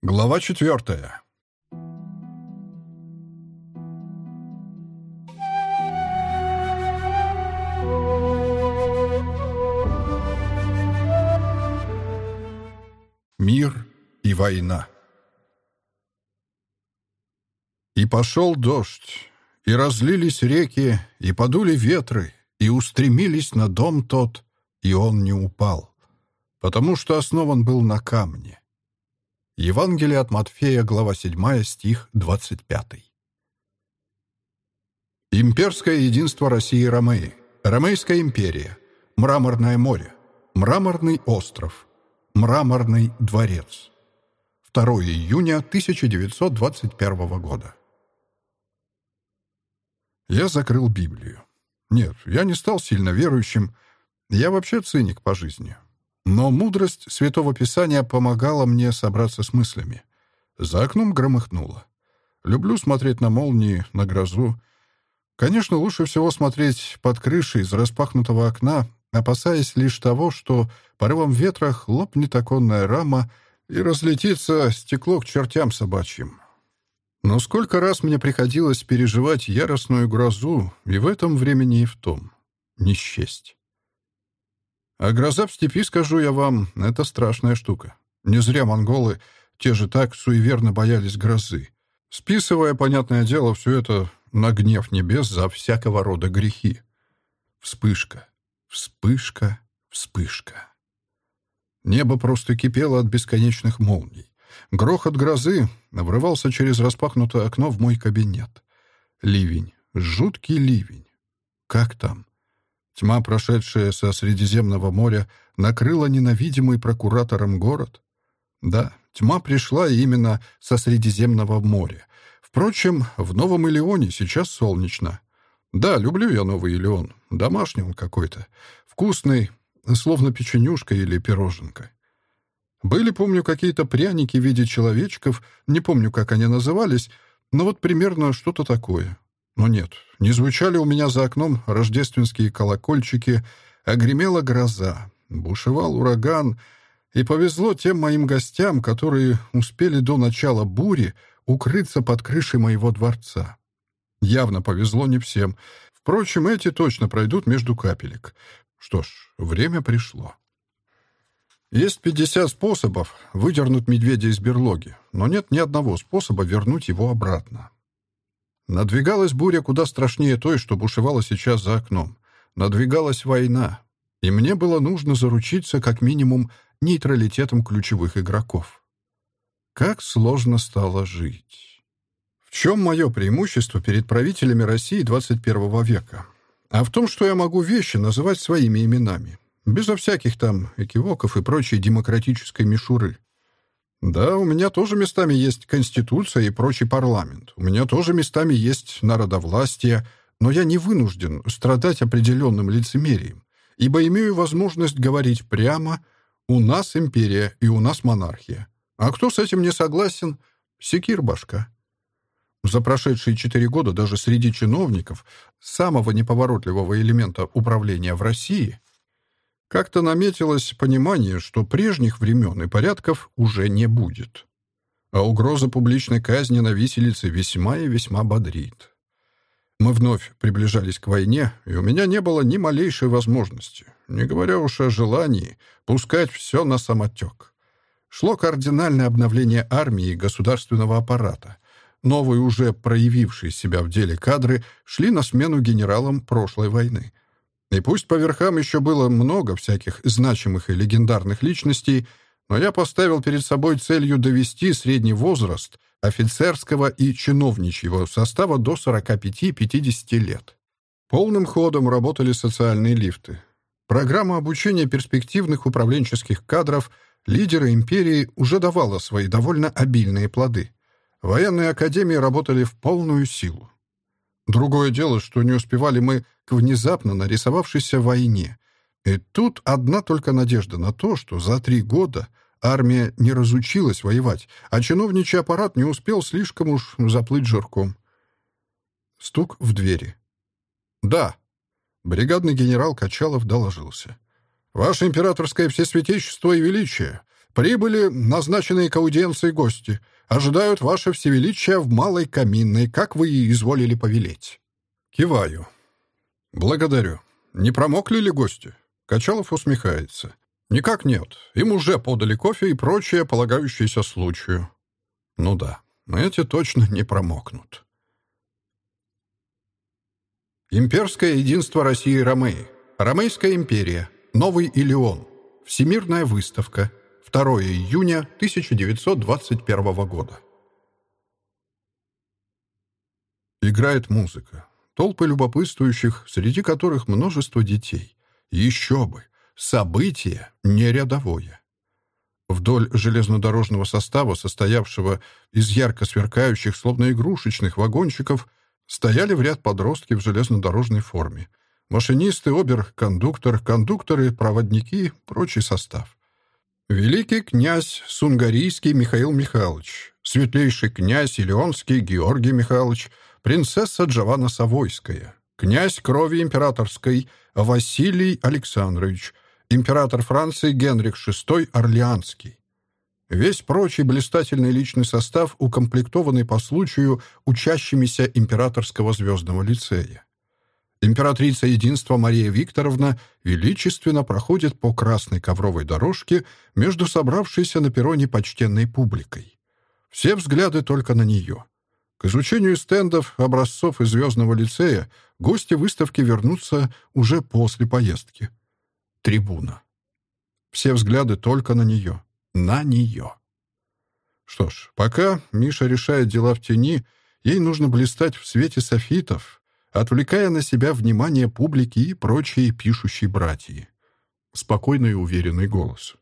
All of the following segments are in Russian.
Глава четвертая. Мир и война. И пошел дождь, и разлились реки, и подули ветры, и устремились на дом тот, и он не упал, потому что основан был на камне. Евангелие от Матфея, глава 7, стих 25. Имперское единство России и Ромеи. Ромейская империя. Мраморное море. Мраморный остров. Мраморный дворец. 2 июня 1921 года. Я закрыл Библию. Нет, я не стал сильно верующим. Я вообще циник по жизни. Но мудрость Святого Писания помогала мне собраться с мыслями. За окном громыхнуло. Люблю смотреть на молнии, на грозу. Конечно, лучше всего смотреть под крышей из распахнутого окна, опасаясь лишь того, что порывом ветра хлопнет оконная рама и разлетится стекло к чертям собачьим. Но сколько раз мне приходилось переживать яростную грозу, и в этом времени и в том. Не. А гроза в степи, скажу я вам, это страшная штука. Не зря монголы те же так суеверно боялись грозы, списывая, понятное дело, все это на гнев небес за всякого рода грехи. Вспышка, вспышка, вспышка. Небо просто кипело от бесконечных молний. Грохот грозы врывался через распахнутое окно в мой кабинет. Ливень, жуткий ливень. Как там? Тьма, прошедшая со Средиземного моря, накрыла ненавидимый прокуратором город? Да, тьма пришла именно со Средиземного моря. Впрочем, в Новом Илеоне сейчас солнечно. Да, люблю я Новый Илеон. Домашний он какой-то. Вкусный, словно печенюшка или пироженка. Были, помню, какие-то пряники в виде человечков, не помню, как они назывались, но вот примерно что-то такое. Но нет, не звучали у меня за окном рождественские колокольчики, а гремела гроза, бушевал ураган, и повезло тем моим гостям, которые успели до начала бури укрыться под крышей моего дворца. Явно повезло не всем. Впрочем, эти точно пройдут между капелек. Что ж, время пришло. Есть 50 способов выдернуть медведя из берлоги, но нет ни одного способа вернуть его обратно. Надвигалась буря куда страшнее той, что бушевала сейчас за окном. Надвигалась война, и мне было нужно заручиться как минимум нейтралитетом ключевых игроков. Как сложно стало жить. В чем мое преимущество перед правителями России 21 века? А в том, что я могу вещи называть своими именами, безо всяких там экивоков и прочей демократической мишуры. Да, у меня тоже местами есть конституция и прочий парламент. У меня тоже местами есть народовластие, но я не вынужден страдать определенным лицемерием, ибо имею возможность говорить прямо «у нас империя и у нас монархия». А кто с этим не согласен? Секир башка. За прошедшие четыре года даже среди чиновников самого неповоротливого элемента управления в России как-то наметилось понимание, что прежних времен и порядков уже не будет. А угроза публичной казни на виселице весьма и весьма бодрит. Мы вновь приближались к войне, и у меня не было ни малейшей возможности, не говоря уж о желании, пускать все на самотек. Шло кардинальное обновление армии и государственного аппарата. Новые, уже проявившие себя в деле кадры, шли на смену генералам прошлой войны — и пусть по верхам еще было много всяких значимых и легендарных личностей, но я поставил перед собой целью довести средний возраст офицерского и чиновничьего состава до 45-50 лет. Полным ходом работали социальные лифты. Программа обучения перспективных управленческих кадров лидера империи уже давала свои довольно обильные плоды. Военные академии работали в полную силу. Другое дело, что не успевали мы к внезапно нарисовавшейся войне. И тут одна только надежда на то, что за три года армия не разучилась воевать, а чиновничий аппарат не успел слишком уж заплыть жирком. Стук в двери. «Да», — бригадный генерал Качалов доложился. «Ваше императорское всесвятейшество и величие, Прибыли назначенные к аудиенции гости. Ожидают ваше всевеличие в малой каминной, как вы и изволили повелеть». Киваю. «Благодарю. Не промокли ли гости?» Качалов усмехается. «Никак нет. Им уже подали кофе и прочее, полагающееся случаю». «Ну да, эти точно не промокнут». Имперское единство России и Ромеи. Ромейская империя. Новый Илеон. Всемирная выставка. 2 июня 1921 года. Играет музыка. Толпы любопытствующих, среди которых множество детей. Еще бы! Событие не рядовое. Вдоль железнодорожного состава, состоявшего из ярко сверкающих, словно игрушечных вагончиков, Стояли в ряд подростки в железнодорожной форме. Машинисты, обер-кондуктор, кондукторы, проводники, прочий состав. Великий князь Сунгарийский Михаил Михайлович, светлейший князь Илеонский Георгий Михайлович, принцесса Джованна Савойская, князь крови императорской Василий Александрович, император Франции Генрих VI Орлеанский, Весь прочий блистательный личный состав, укомплектованный по случаю учащимися императорского звездного лицея. Императрица Единства Мария Викторовна величественно проходит по красной ковровой дорожке между собравшейся на перроне почтенной публикой. Все взгляды только на нее. К изучению стендов, образцов из звездного лицея гости выставки вернутся уже после поездки. Трибуна. Все взгляды только на нее на нее. Что ж, пока Миша решает дела в тени, ей нужно блистать в свете софитов, отвлекая на себя внимание публики и прочие пишущие братья. Спокойный и уверенный голос.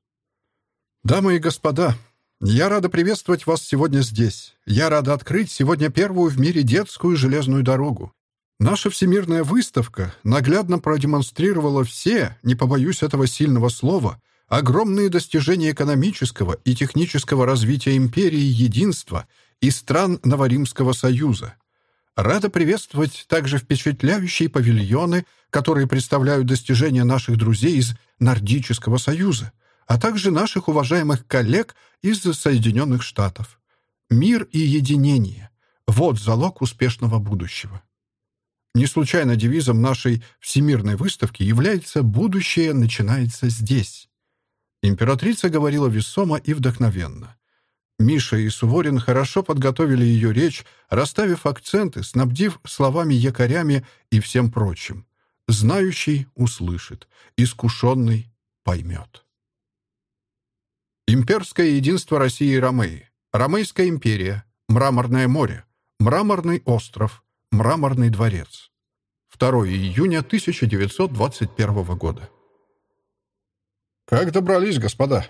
«Дамы и господа, я рада приветствовать вас сегодня здесь. Я рада открыть сегодня первую в мире детскую железную дорогу. Наша всемирная выставка наглядно продемонстрировала все, не побоюсь этого сильного слова, огромные достижения экономического и технического развития империи единства и стран Новоримского союза. Рада приветствовать также впечатляющие павильоны, которые представляют достижения наших друзей из Нордического союза, а также наших уважаемых коллег из Соединенных Штатов. Мир и единение — вот залог успешного будущего. Не случайно девизом нашей всемирной выставки является «Будущее начинается здесь». Императрица говорила весомо и вдохновенно. Миша и Суворин хорошо подготовили ее речь, расставив акценты, снабдив словами-якорями и всем прочим. Знающий услышит, искушенный поймет. Имперское единство России и Ромеи. Ромейская империя. Мраморное море. Мраморный остров. Мраморный дворец. 2 июня 1921 года. «Как добрались, господа?»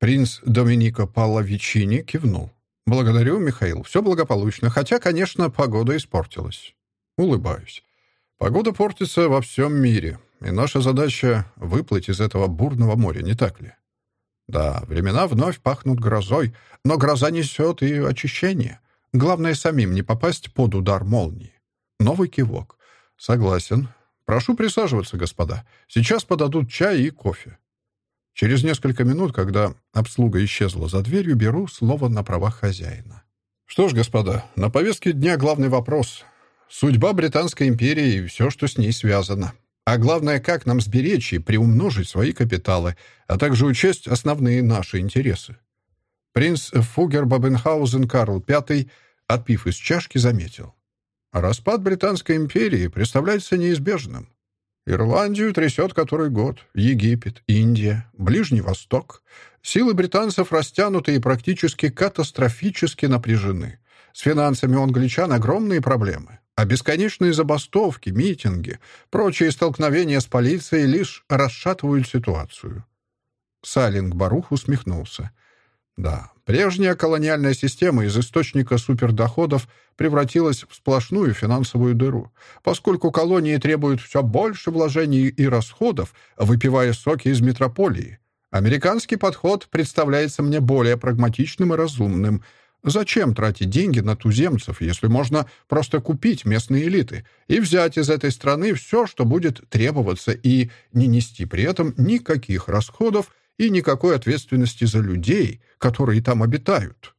Принц Доминико Паллавичини кивнул. «Благодарю, Михаил. Все благополучно, хотя, конечно, погода испортилась». Улыбаюсь. «Погода портится во всем мире, и наша задача — выплыть из этого бурного моря, не так ли?» «Да, времена вновь пахнут грозой, но гроза несет и очищение. Главное, самим не попасть под удар молнии». Новый кивок. «Согласен. Прошу присаживаться, господа. Сейчас подадут чай и кофе». Через несколько минут, когда обслуга исчезла за дверью, беру слово на правах хозяина. Что ж, господа, на повестке дня главный вопрос. Судьба Британской империи и все, что с ней связано. А главное, как нам сберечь и приумножить свои капиталы, а также учесть основные наши интересы. Принц Фугер Бабенхаузен Карл V, отпив из чашки, заметил. Распад Британской империи представляется неизбежным. Ирландию трясет который год, Египет, Индия, Ближний Восток. Силы британцев растянуты и практически катастрофически напряжены. С финансами у англичан огромные проблемы. А бесконечные забастовки, митинги, прочие столкновения с полицией лишь расшатывают ситуацию. Салинг Барух усмехнулся. Да, прежняя колониальная система из источника супердоходов превратилась в сплошную финансовую дыру, поскольку колонии требуют все больше вложений и расходов, выпивая соки из метрополии. Американский подход представляется мне более прагматичным и разумным. Зачем тратить деньги на туземцев, если можно просто купить местные элиты и взять из этой страны все, что будет требоваться, и не нести при этом никаких расходов и никакой ответственности за людей, которые там обитают.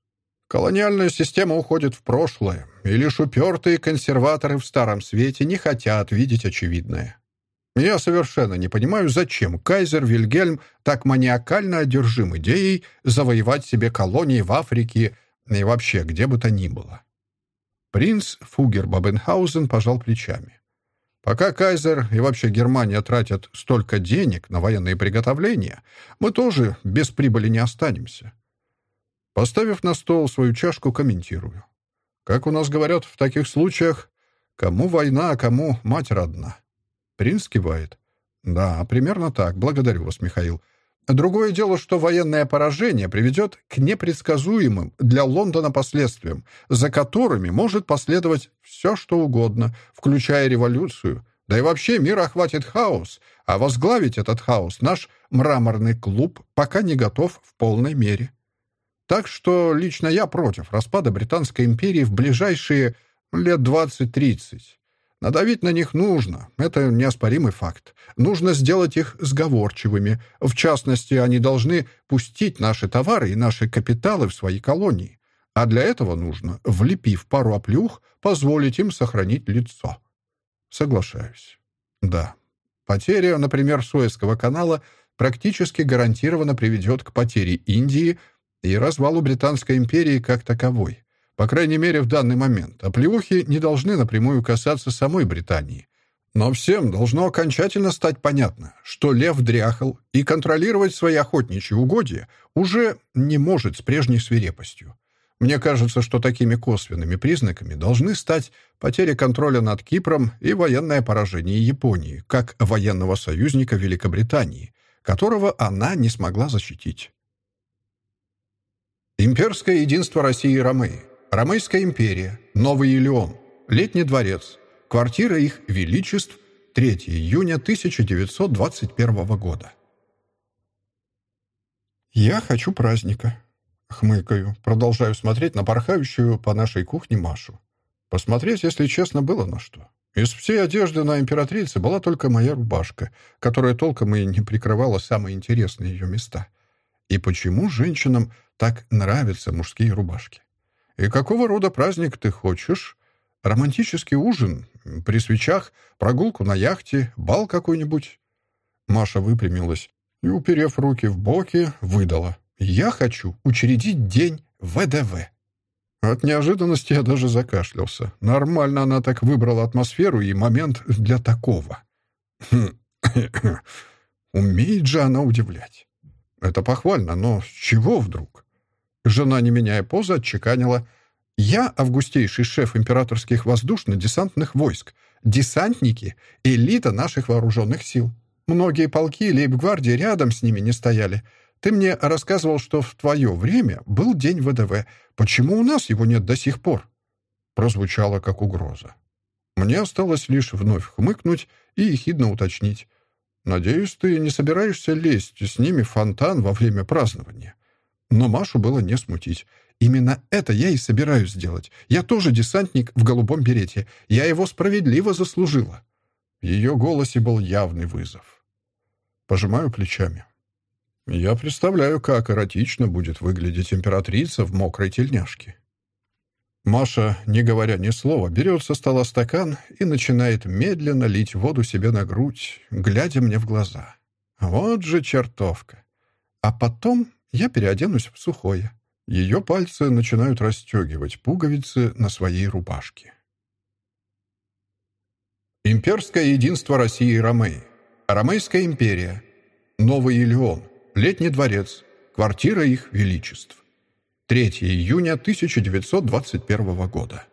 Колониальная система уходит в прошлое, и лишь упертые консерваторы в Старом Свете не хотят видеть очевидное. Я совершенно не понимаю, зачем кайзер Вильгельм так маниакально одержим идеей завоевать себе колонии в Африке и вообще где бы то ни было. Принц Фугер Бабенхаузен пожал плечами. Пока кайзер и вообще Германия тратят столько денег на военные приготовления, мы тоже без прибыли не останемся. Поставив на стол свою чашку, комментирую. Как у нас говорят в таких случаях, кому война, а кому мать родна. Принц кивает. Да, примерно так. Благодарю вас, Михаил. Другое дело, что военное поражение приведет к непредсказуемым для Лондона последствиям, за которыми может последовать все, что угодно, включая революцию. Да и вообще мир охватит хаос, а возглавить этот хаос наш мраморный клуб пока не готов в полной мере. Так что лично я против распада Британской империи в ближайшие лет 20-30. Надавить на них нужно, это неоспоримый факт. Нужно сделать их сговорчивыми. В частности, они должны пустить наши товары и наши капиталы в свои колонии. А для этого нужно, влепив пару оплюх, позволить им сохранить лицо. Соглашаюсь. Да. Потеря, например, Суэцкого канала практически гарантированно приведет к потере Индии и развалу Британской империи как таковой. По крайней мере, в данный момент. Оплеухи не должны напрямую касаться самой Британии. Но всем должно окончательно стать понятно, что лев дряхал и контролировать свои охотничьи угодья уже не может с прежней свирепостью. Мне кажется, что такими косвенными признаками должны стать потеря контроля над Кипром и военное поражение Японии, как военного союзника Великобритании, которого она не смогла защитить. Имперское единство России и Ромеи. Ромейская империя, Новый Илеон, Летний дворец, квартира их величеств, 3 июня 1921 года. «Я хочу праздника», — хмыкаю, продолжаю смотреть на порхающую по нашей кухне Машу. Посмотреть, если честно, было на что. Из всей одежды на императрице была только моя рубашка, которая толком и не прикрывала самые интересные ее места. И почему женщинам так нравятся мужские рубашки? «И какого рода праздник ты хочешь? Романтический ужин? При свечах? Прогулку на яхте? Бал какой-нибудь?» Маша выпрямилась и, уперев руки в боки, выдала. «Я хочу учредить день ВДВ». От неожиданности я даже закашлялся. Нормально она так выбрала атмосферу и момент для такого. Умеет же она удивлять. Это похвально, но с чего вдруг? Жена, не меняя позы, отчеканила. «Я августейший шеф императорских воздушно-десантных войск. Десантники — элита наших вооруженных сил. Многие полки лейб-гвардии рядом с ними не стояли. Ты мне рассказывал, что в твое время был день ВДВ. Почему у нас его нет до сих пор?» Прозвучало как угроза. Мне осталось лишь вновь хмыкнуть и ехидно уточнить. «Надеюсь, ты не собираешься лезть с ними в фонтан во время празднования?» Но Машу было не смутить. Именно это я и собираюсь сделать. Я тоже десантник в голубом берете. Я его справедливо заслужила. В ее голосе был явный вызов. Пожимаю плечами. Я представляю, как эротично будет выглядеть императрица в мокрой тельняшке. Маша, не говоря ни слова, берет со стола стакан и начинает медленно лить воду себе на грудь, глядя мне в глаза. Вот же чертовка. А потом я переоденусь в сухое. Ее пальцы начинают расстегивать пуговицы на своей рубашке. Имперское единство России и Ромеи. Ромейская империя. Новый Илеон. Летний дворец. Квартира их величеств. 3 июня 1921 года.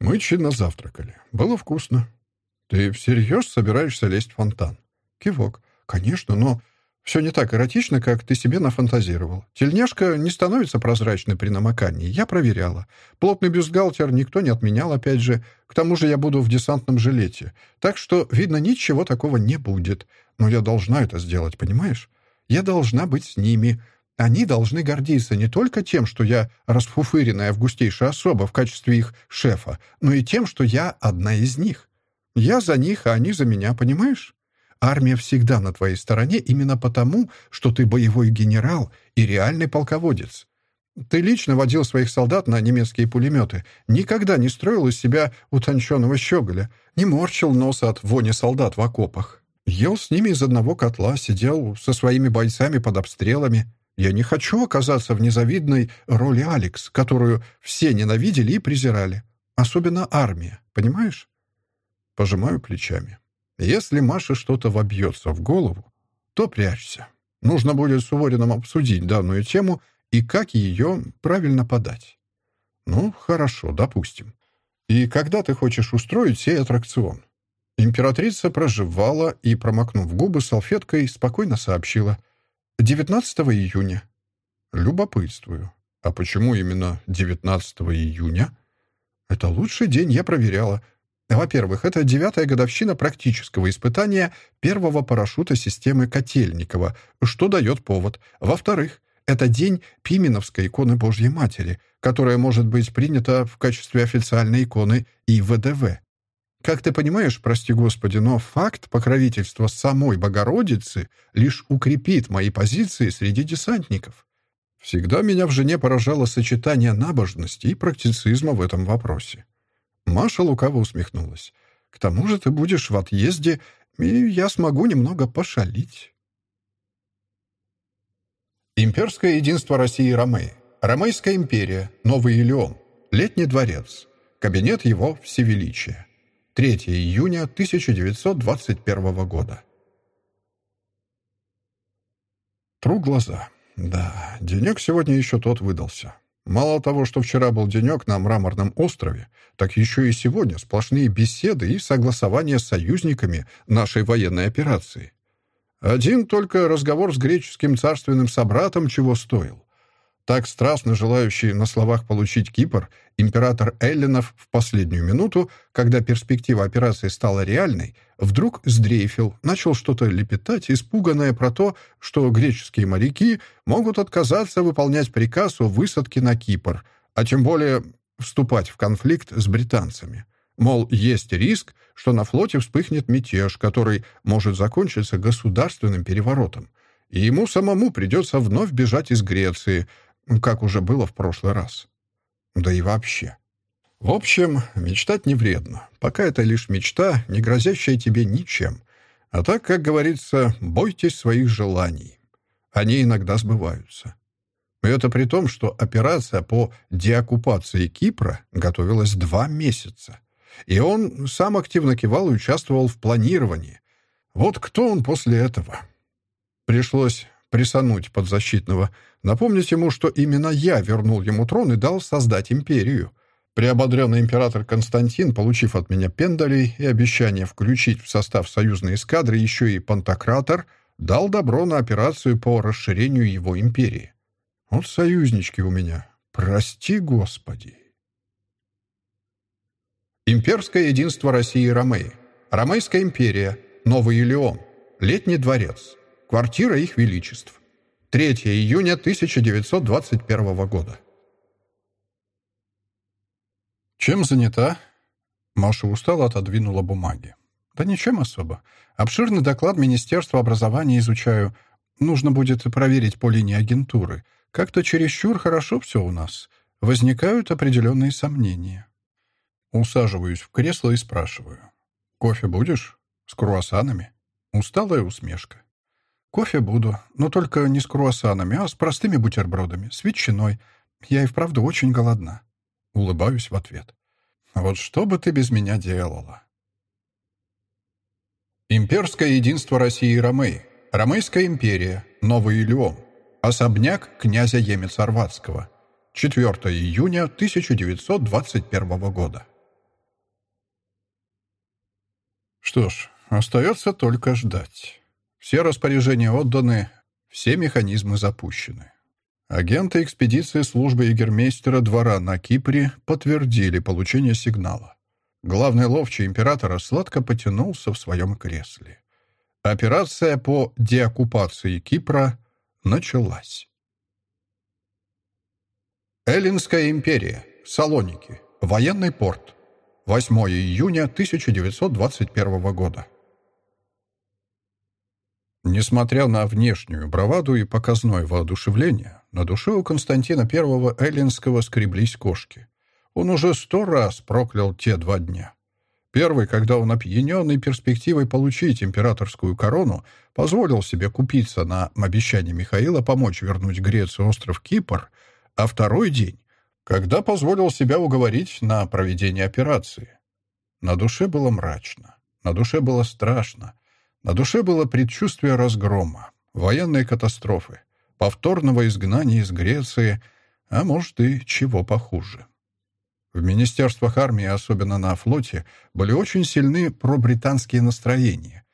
Мы чинно завтракали. Было вкусно. «Ты всерьез собираешься лезть в фонтан?» Кивок. «Конечно, но все не так эротично, как ты себе нафантазировал. Тельняшка не становится прозрачной при намокании. Я проверяла. Плотный бюстгальтер никто не отменял, опять же. К тому же я буду в десантном жилете. Так что, видно, ничего такого не будет. Но я должна это сделать, понимаешь? Я должна быть с ними. Они должны гордиться не только тем, что я расфуфыренная августейшая особа в качестве их шефа, но и тем, что я одна из них. Я за них, а они за меня, понимаешь? Армия всегда на твоей стороне именно потому, что ты боевой генерал и реальный полководец. Ты лично водил своих солдат на немецкие пулеметы, никогда не строил из себя утонченного щеголя, не морщил носа от вони солдат в окопах. Ел с ними из одного котла, сидел со своими бойцами под обстрелами. Я не хочу оказаться в незавидной роли Алекс, которую все ненавидели и презирали. Особенно армия, понимаешь? Пожимаю плечами. Если Маше что-то вобьется в голову, то прячься. Нужно будет с Уворином обсудить данную тему и как ее правильно подать. Ну, хорошо, допустим. И когда ты хочешь устроить сей аттракцион? Императрица проживала и, промокнув губы салфеткой, спокойно сообщила. 19 июня. Любопытствую. А почему именно 19 июня? Это лучший день, я проверяла. Во-первых, это девятая годовщина практического испытания первого парашюта системы Котельникова, что дает повод. Во-вторых, это день Пименовской иконы Божьей Матери, которая может быть принята в качестве официальной иконы ИВДВ. Как ты понимаешь, прости Господи, но факт покровительства самой Богородицы лишь укрепит мои позиции среди десантников. Всегда меня в жене поражало сочетание набожности и практицизма в этом вопросе. Маша лукаво усмехнулась. «К тому же ты будешь в отъезде, и я смогу немного пошалить». Имперское единство России и Ромеи. Ромейская империя. Новый Илеон. Летний дворец. Кабинет его всевеличия. 3 июня 1921 года. Тру глаза. Да, денек сегодня еще тот выдался. Мало того, что вчера был денек на Мраморном острове, так еще и сегодня сплошные беседы и согласования с союзниками нашей военной операции. Один только разговор с греческим царственным собратом чего стоил. Так страстно желающий на словах получить Кипр, император Эллинов в последнюю минуту, когда перспектива операции стала реальной, вдруг сдрейфил, начал что-то лепетать, испуганное про то, что греческие моряки могут отказаться выполнять приказ о высадке на Кипр, а тем более вступать в конфликт с британцами. Мол, есть риск, что на флоте вспыхнет мятеж, который может закончиться государственным переворотом, и ему самому придется вновь бежать из Греции – как уже было в прошлый раз. Да и вообще. В общем, мечтать не вредно, пока это лишь мечта, не грозящая тебе ничем. А так, как говорится, бойтесь своих желаний. Они иногда сбываются. И это при том, что операция по деоккупации Кипра готовилась два месяца. И он сам активно кивал и участвовал в планировании. Вот кто он после этого? Пришлось присануть подзащитного, напомнить ему, что именно я вернул ему трон и дал создать империю. Приободренный император Константин, получив от меня пендалей и обещание включить в состав союзной эскадры еще и Пантократор, дал добро на операцию по расширению его империи. Вот союзнички у меня. Прости, Господи. Имперское единство России и Ромеи. Ромейская империя. Новый Илеон. Летний дворец. Квартира их величеств. 3 июня 1921 года. «Чем занята?» Маша устало отодвинула бумаги. «Да ничем особо. Обширный доклад Министерства образования изучаю. Нужно будет проверить по линии агентуры. Как-то чересчур хорошо все у нас. Возникают определенные сомнения». Усаживаюсь в кресло и спрашиваю. «Кофе будешь? С круассанами?» Усталая усмешка. «Кофе буду, но только не с круассанами, а с простыми бутербродами, с ветчиной. Я и вправду очень голодна». Улыбаюсь в ответ. «Вот что бы ты без меня делала?» Имперское единство России и Ромеи. Ромейская империя. Новый Илеон. Особняк князя Емец-Орватского. 4 июня 1921 года. Что ж, остается только ждать. Все распоряжения отданы, все механизмы запущены. Агенты экспедиции службы егермейстера двора на Кипре подтвердили получение сигнала. Главный ловчий императора сладко потянулся в своем кресле. Операция по деоккупации Кипра началась. Эллинская империя. Салоники. Военный порт. 8 июня 1921 года. Несмотря на внешнюю браваду и показное воодушевление, на душе у Константина I Эллинского скреблись кошки. Он уже сто раз проклял те два дня. Первый, когда он, опьяненный перспективой получить императорскую корону, позволил себе купиться на обещание Михаила помочь вернуть Грецию остров Кипр, а второй день, когда позволил себя уговорить на проведение операции. На душе было мрачно, на душе было страшно, на душе было предчувствие разгрома, военной катастрофы, повторного изгнания из Греции, а может и чего похуже. В министерствах армии, особенно на флоте, были очень сильны пробританские настроения.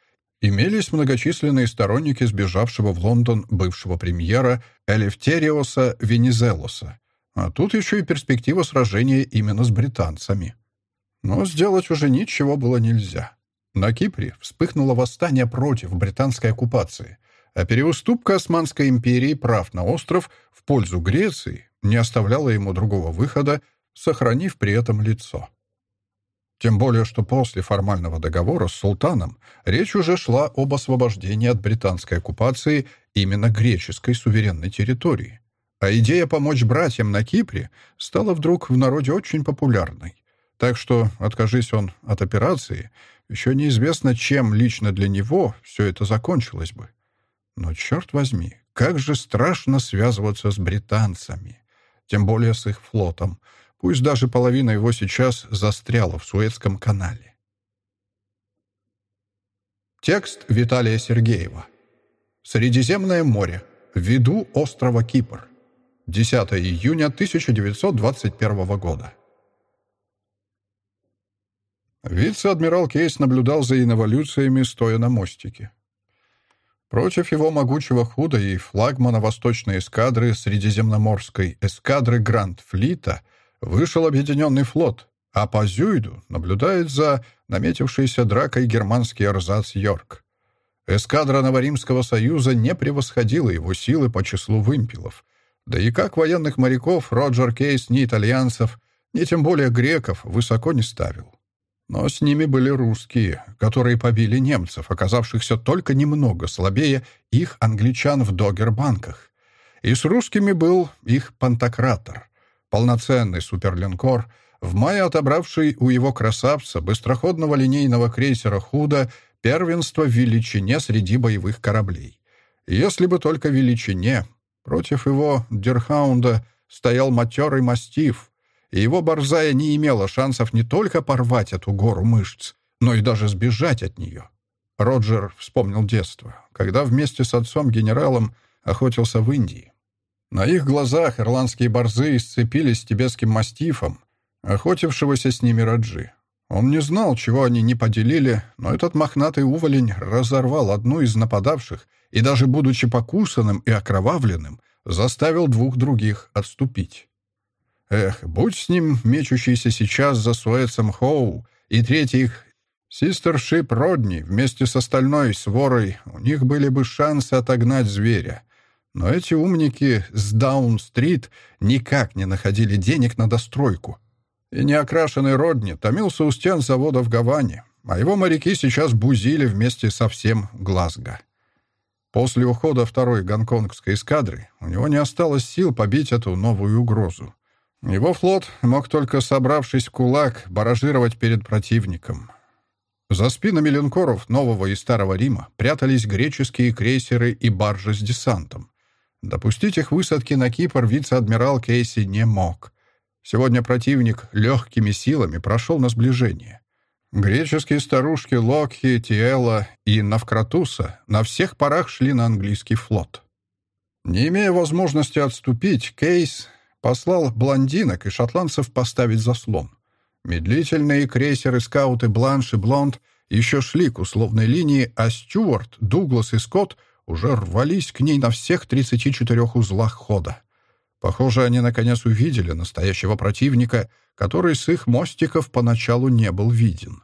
Имелись многочисленные сторонники сбежавшего в Лондон бывшего премьера Элефтериоса Венизелоса. А тут еще и перспектива сражения именно с британцами. Но сделать уже ничего было нельзя. На Кипре вспыхнуло восстание против британской оккупации, а переуступка Османской империи прав на остров в пользу Греции не оставляла ему другого выхода, сохранив при этом лицо. Тем более, что после формального договора с султаном речь уже шла об освобождении от британской оккупации именно греческой суверенной территории. А идея помочь братьям на Кипре стала вдруг в народе очень популярной. Так что, откажись он от операции, еще неизвестно, чем лично для него все это закончилось бы. Но, черт возьми, как же страшно связываться с британцами, тем более с их флотом, пусть даже половина его сейчас застряла в Суэцком канале. Текст Виталия Сергеева. Средиземное море. В виду острова Кипр. 10 июня 1921 года. Вице-адмирал Кейс наблюдал за инноволюциями, стоя на мостике. Против его могучего худа и флагмана восточной эскадры Средиземноморской эскадры Гранд-флита вышел объединенный флот, а по Зюйду наблюдает за наметившейся дракой германский эрзац Йорк. Эскадра Новоримского союза не превосходила его силы по числу вымпелов. Да и как военных моряков Роджер Кейс ни итальянцев, ни тем более греков высоко не ставил. Но с ними были русские, которые побили немцев, оказавшихся только немного слабее их англичан в догербанках. И с русскими был их пантократор, полноценный суперлинкор, в мае отобравший у его красавца, быстроходного линейного крейсера «Худо», первенство в величине среди боевых кораблей. Если бы только величине, против его Дерхаунда стоял матерый мастиф, и его борзая не имела шансов не только порвать эту гору мышц, но и даже сбежать от нее. Роджер вспомнил детство, когда вместе с отцом-генералом охотился в Индии. На их глазах ирландские борзы сцепились с тибетским мастифом, охотившегося с ними Раджи. Он не знал, чего они не поделили, но этот мохнатый уволень разорвал одну из нападавших и даже будучи покусанным и окровавленным, заставил двух других отступить. Эх, будь с ним мечущийся сейчас за Суэцем Хоу и третьих Систершип Родни вместе с остальной сворой, у них были бы шансы отогнать зверя. Но эти умники с Даун-стрит никак не находили денег на достройку. И неокрашенный Родни томился у стен завода в Гаване, а его моряки сейчас бузили вместе со всем Глазго. После ухода второй гонконгской эскадры у него не осталось сил побить эту новую угрозу. Его флот мог только, собравшись в кулак, баражировать перед противником. За спинами линкоров Нового и Старого Рима прятались греческие крейсеры и баржи с десантом. Допустить их высадки на Кипр вице-адмирал Кейси не мог. Сегодня противник легкими силами прошел на сближение. Греческие старушки Локхи, Тиэла и Навкратуса на всех парах шли на английский флот. Не имея возможности отступить, Кейс послал блондинок и шотландцев поставить заслон. Медлительные крейсеры-скауты Бланш и Блонд еще шли к условной линии, а Стюарт, Дуглас и Скотт уже рвались к ней на всех 34 узлах хода. Похоже, они наконец увидели настоящего противника, который с их мостиков поначалу не был виден.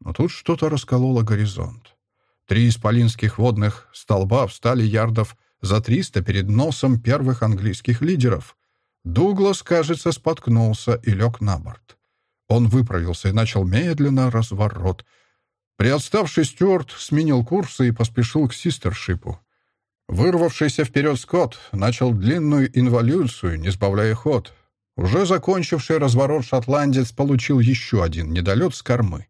Но тут что-то раскололо горизонт. Три исполинских водных столба встали ярдов за 300 перед носом первых английских лидеров. Дуглас, кажется, споткнулся и лег на борт. Он выправился и начал медленно разворот. Приотставший Стюарт сменил курсы и поспешил к систершипу. Вырвавшийся вперед Скотт начал длинную инволюцию, не сбавляя ход. Уже закончивший разворот шотландец получил еще один недолет с кормы.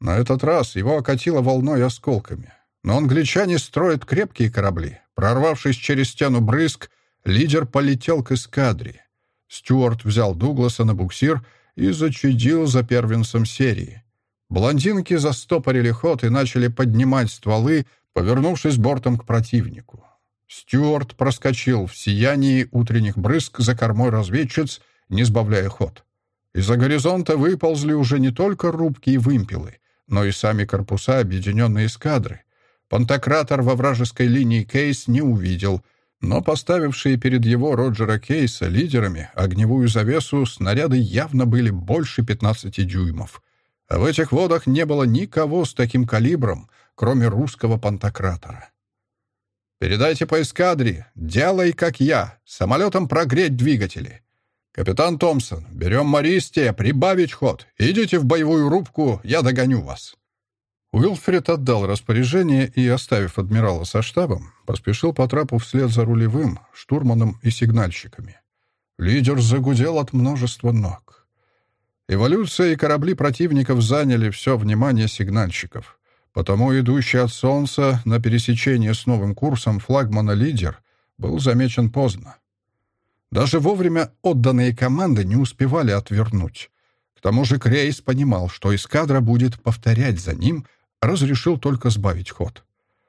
На этот раз его окатило волной осколками. Но англичане строят крепкие корабли. Прорвавшись через стену брызг, лидер полетел к эскадре. Стюарт взял Дугласа на буксир и зачудил за первенцем серии. Блондинки застопорили ход и начали поднимать стволы, повернувшись бортом к противнику. Стюарт проскочил в сиянии утренних брызг за кормой разведчиц, не сбавляя ход. Из-за горизонта выползли уже не только рубки и вымпелы, но и сами корпуса объединенной эскадры. Пантократор во вражеской линии Кейс не увидел, но поставившие перед его Роджера Кейса лидерами огневую завесу снаряды явно были больше 15 дюймов. А в этих водах не было никого с таким калибром, кроме русского пантократора. Передайте по эскадре. Делай, как я. Самолетом прогреть двигатели. Капитан Томпсон, берем Мористия, прибавить ход. Идите в боевую рубку, я догоню вас». Уилфред отдал распоряжение и, оставив адмирала со штабом, поспешил по трапу вслед за рулевым, штурманом и сигнальщиками. Лидер загудел от множества ног. Эволюция и корабли противников заняли все внимание сигнальщиков. Потому идущий от Солнца на пересечение с новым курсом флагмана «Лидер» был замечен поздно. Даже вовремя отданные команды не успевали отвернуть. К тому же Крейс понимал, что эскадра будет повторять за ним, разрешил только сбавить ход.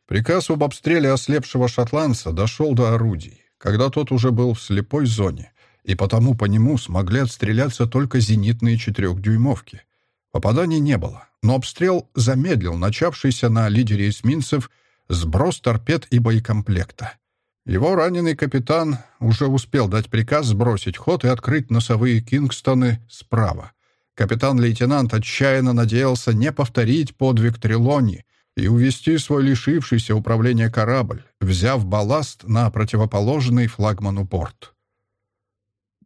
Приказ об обстреле ослепшего шотландца дошел до орудий, когда тот уже был в слепой зоне, и потому по нему смогли отстреляться только зенитные четырехдюймовки. Попаданий не было, но обстрел замедлил начавшийся на лидере эсминцев сброс торпед и боекомплекта. Его раненый капитан уже успел дать приказ сбросить ход и открыть носовые «Кингстоны» справа. Капитан-лейтенант отчаянно надеялся не повторить подвиг Трелони и увести свой лишившийся управления корабль, взяв балласт на противоположный флагману порт.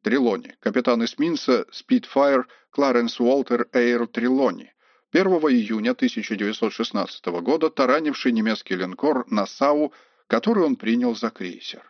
Трелони, капитан эсминца «Спитфайр» Кларенс Уолтер Эйр Трелони, 1 июня 1916 года таранивший немецкий линкор «Нассау», который он принял за крейсер.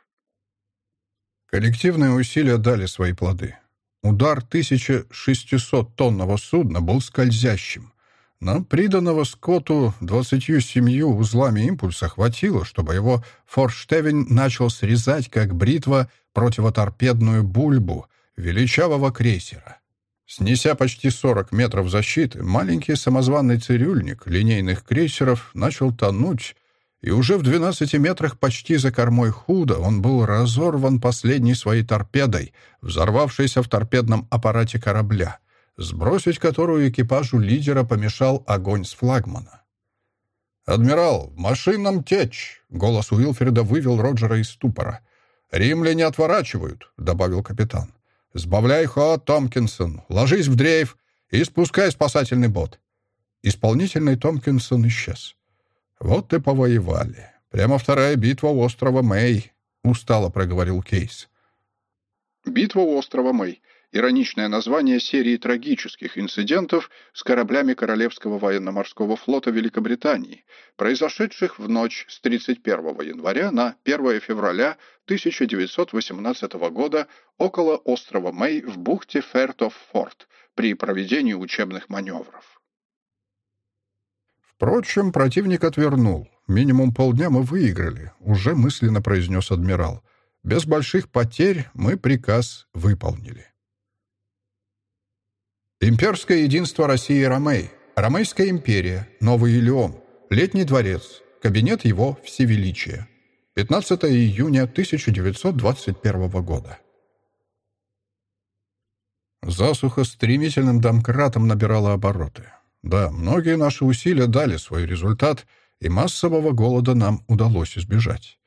Коллективные усилия дали свои плоды. Удар 1600-тонного судна был скользящим, но приданного Скотту 27 узлами импульса хватило, чтобы его форштевень начал срезать, как бритва, противоторпедную бульбу величавого крейсера. Снеся почти 40 метров защиты, маленький самозванный цирюльник линейных крейсеров начал тонуть, и уже в 12 метрах почти за кормой худо он был разорван последней своей торпедой, взорвавшейся в торпедном аппарате корабля, сбросить которую экипажу лидера помешал огонь с флагмана. «Адмирал, машинам течь!» — голос Уилфреда вывел Роджера из ступора. «Римляне отворачивают», — добавил капитан. «Сбавляй ход, Томпкинсон, ложись в дрейф и спускай спасательный бот». Исполнительный Томпкинсон исчез. «Вот и повоевали. Прямо вторая битва острова Мэй», — устало проговорил Кейс. Битва острова Мэй — ироничное название серии трагических инцидентов с кораблями Королевского военно-морского флота Великобритании, произошедших в ночь с 31 января на 1 февраля 1918 года около острова Мэй в бухте Фертов-Форт при проведении учебных маневров. Впрочем, противник отвернул. Минимум полдня мы выиграли, уже мысленно произнес адмирал. Без больших потерь мы приказ выполнили. Имперское единство России и Ромей. Ромейская империя. Новый Илион. Летний дворец. Кабинет его всевеличия. 15 июня 1921 года. Засуха стремительным домкратом набирала обороты. Да, многие наши усилия дали свой результат, и массового голода нам удалось избежать.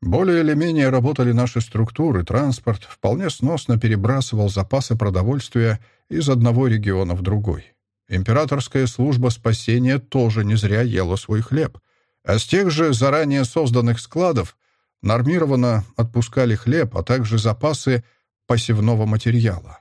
Более или менее работали наши структуры, транспорт вполне сносно перебрасывал запасы продовольствия из одного региона в другой. Императорская служба спасения тоже не зря ела свой хлеб. А с тех же заранее созданных складов нормированно отпускали хлеб, а также запасы посевного материала.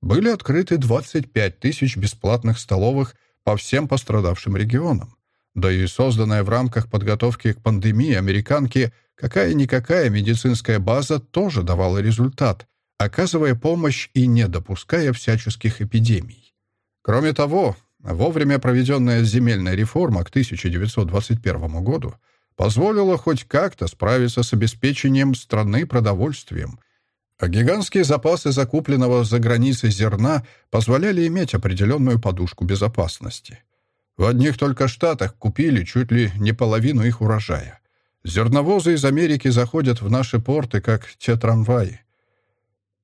Были открыты 25 тысяч бесплатных столовых по всем пострадавшим регионам. Да и созданная в рамках подготовки к пандемии американки какая-никакая медицинская база тоже давала результат, оказывая помощь и не допуская всяческих эпидемий. Кроме того, вовремя проведенная земельная реформа к 1921 году позволила хоть как-то справиться с обеспечением страны продовольствием, гигантские запасы закупленного за границей зерна позволяли иметь определенную подушку безопасности. В одних только штатах купили чуть ли не половину их урожая. Зерновозы из Америки заходят в наши порты, как те трамваи.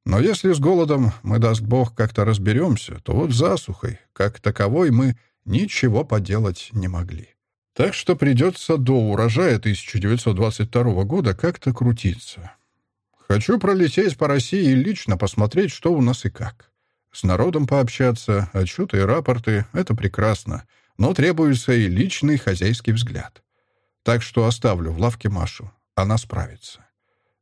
Но если с голодом мы, даст Бог, как-то разберемся, то вот засухой, как таковой, мы ничего поделать не могли. Так что придется до урожая 1922 года как-то крутиться. Хочу пролететь по России и лично посмотреть, что у нас и как. С народом пообщаться, отчеты и рапорты — это прекрасно — но требуется и личный хозяйский взгляд. Так что оставлю в лавке Машу. Она справится.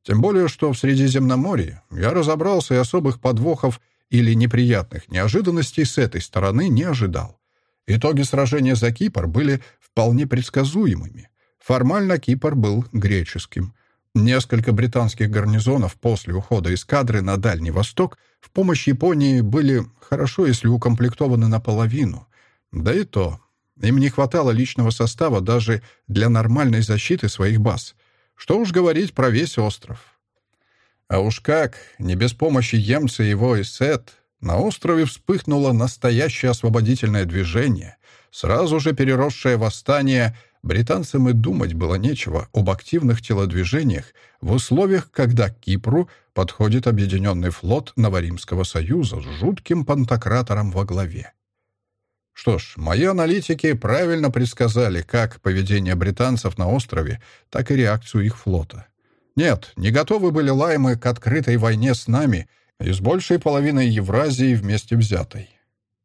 Тем более, что в Средиземноморье я разобрался и особых подвохов или неприятных неожиданностей с этой стороны не ожидал. Итоги сражения за Кипр были вполне предсказуемыми. Формально Кипр был греческим. Несколько британских гарнизонов после ухода эскадры на Дальний Восток в помощь Японии были хорошо, если укомплектованы наполовину. Да и то им не хватало личного состава даже для нормальной защиты своих баз. Что уж говорить про весь остров. А уж как, не без помощи Емца и Исет, на острове вспыхнуло настоящее освободительное движение, сразу же переросшее восстание, британцам и думать было нечего об активных телодвижениях в условиях, когда к Кипру подходит объединенный флот Новоримского союза с жутким пантократором во главе. Что ж, мои аналитики правильно предсказали как поведение британцев на острове, так и реакцию их флота. Нет, не готовы были лаймы к открытой войне с нами и с большей половиной Евразии вместе взятой.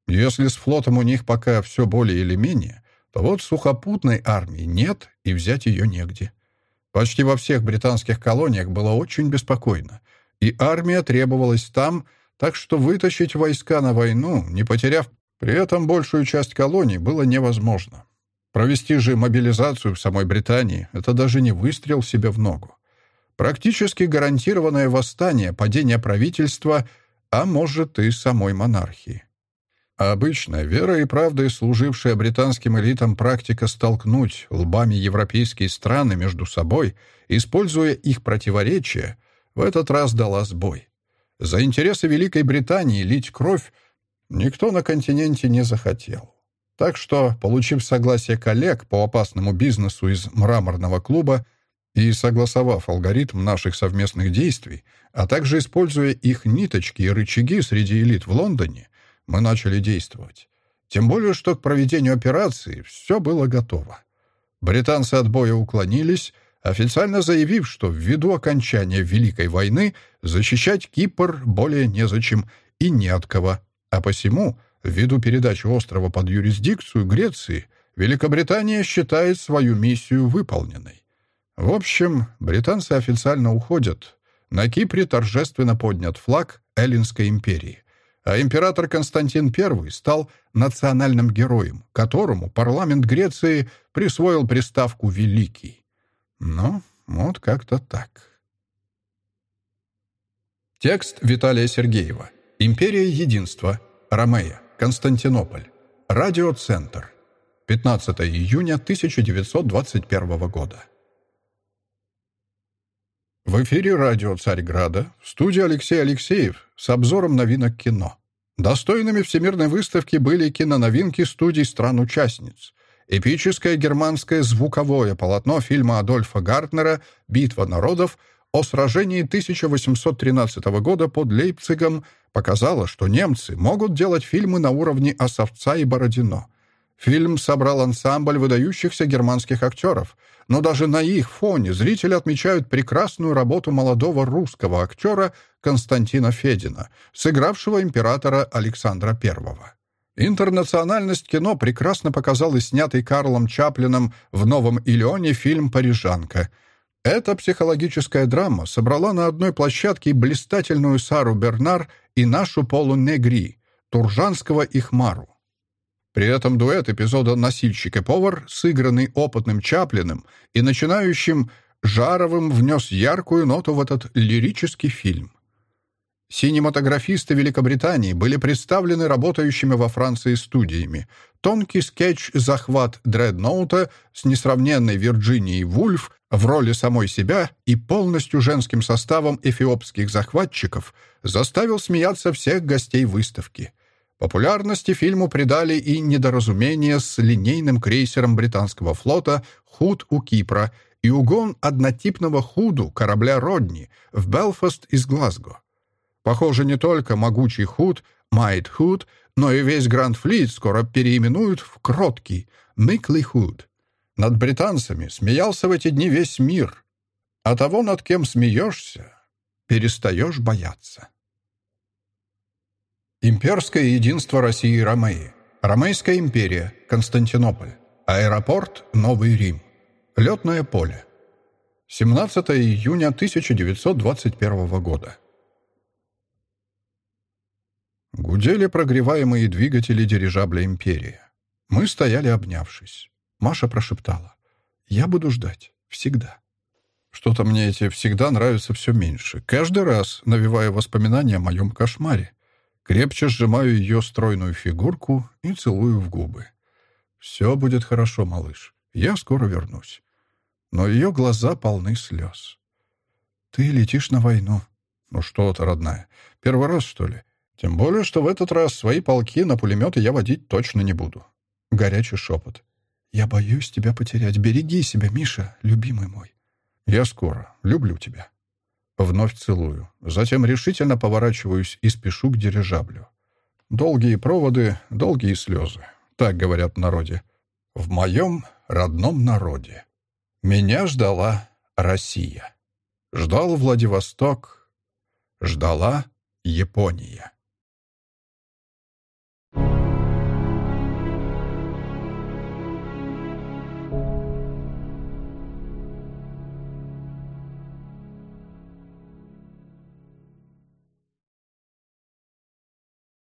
Если с флотом у них пока все более или менее, то вот сухопутной армии нет и взять ее негде. Почти во всех британских колониях было очень беспокойно, и армия требовалась там, так что вытащить войска на войну, не потеряв при этом большую часть колоний было невозможно. Провести же мобилизацию в самой Британии — это даже не выстрел себе в ногу. Практически гарантированное восстание, падение правительства, а может и самой монархии. Обычная вера и правда, служившая британским элитам практика столкнуть лбами европейские страны между собой, используя их противоречия, в этот раз дала сбой. За интересы Великой Британии лить кровь никто на континенте не захотел. Так что, получив согласие коллег по опасному бизнесу из мраморного клуба и согласовав алгоритм наших совместных действий, а также используя их ниточки и рычаги среди элит в Лондоне, мы начали действовать. Тем более, что к проведению операции все было готово. Британцы от боя уклонились, официально заявив, что ввиду окончания Великой войны защищать Кипр более незачем и не от кого. А посему, ввиду передачи острова под юрисдикцию Греции, Великобритания считает свою миссию выполненной. В общем, британцы официально уходят. На Кипре торжественно поднят флаг Эллинской империи, а император Константин I стал национальным героем, которому парламент Греции присвоил приставку «Великий». Ну, вот как-то так. Текст Виталия Сергеева. Империя единства. Ромея. Константинополь. Радиоцентр. 15 июня 1921 года. В эфире радио «Царьграда» в студии Алексей Алексеев с обзором новинок кино. Достойными Всемирной выставки были киноновинки студий стран-участниц. Эпическое германское звуковое полотно фильма Адольфа Гартнера «Битва народов» о сражении 1813 года под Лейпцигом показало, что немцы могут делать фильмы на уровне «Осовца» и «Бородино». Фильм собрал ансамбль выдающихся германских актеров, но даже на их фоне зрители отмечают прекрасную работу молодого русского актера Константина Федина, сыгравшего императора Александра I. Интернациональность кино прекрасно показал и снятый Карлом Чаплином в «Новом Илеоне» фильм «Парижанка», эта психологическая драма собрала на одной площадке блистательную Сару Бернар и нашу Полу Негри, Туржанского и Хмару. При этом дуэт эпизода «Носильщик и повар», сыгранный опытным Чаплиным и начинающим Жаровым, внес яркую ноту в этот лирический фильм. Синематографисты Великобритании были представлены работающими во Франции студиями. Тонкий скетч «Захват Дредноута» с несравненной Вирджинией Вульф в роли самой себя и полностью женским составом эфиопских захватчиков заставил смеяться всех гостей выставки. Популярности фильму придали и недоразумение с линейным крейсером британского флота «Худ» у Кипра и угон однотипного «Худу» корабля «Родни» в Белфаст из Глазго. Похоже, не только могучий худ, Майт Худ, но и весь Гранд Флит скоро переименуют в кроткий Микли Худ. Над британцами смеялся в эти дни весь мир. А того, над кем смеешься, перестаешь бояться. Имперское единство России и Ромеи. Ромейская империя. Константинополь. Аэропорт Новый Рим. Летное поле. 17 июня 1921 года. Гудели прогреваемые двигатели дирижабля «Империя». Мы стояли, обнявшись. Маша прошептала. «Я буду ждать. Всегда». Что-то мне эти «всегда» нравятся все меньше. Каждый раз навевая воспоминания о моем кошмаре. Крепче сжимаю ее стройную фигурку и целую в губы. «Все будет хорошо, малыш. Я скоро вернусь». Но ее глаза полны слез. «Ты летишь на войну». «Ну что ты, родная, первый раз, что ли?» Тем более, что в этот раз свои полки на пулеметы я водить точно не буду. Горячий шепот. «Я боюсь тебя потерять. Береги себя, Миша, любимый мой». «Я скоро. Люблю тебя». Вновь целую. Затем решительно поворачиваюсь и спешу к дирижаблю. Долгие проводы, долгие слезы. Так говорят в народе. В моем родном народе. Меня ждала Россия. Ждал Владивосток. Ждала Япония.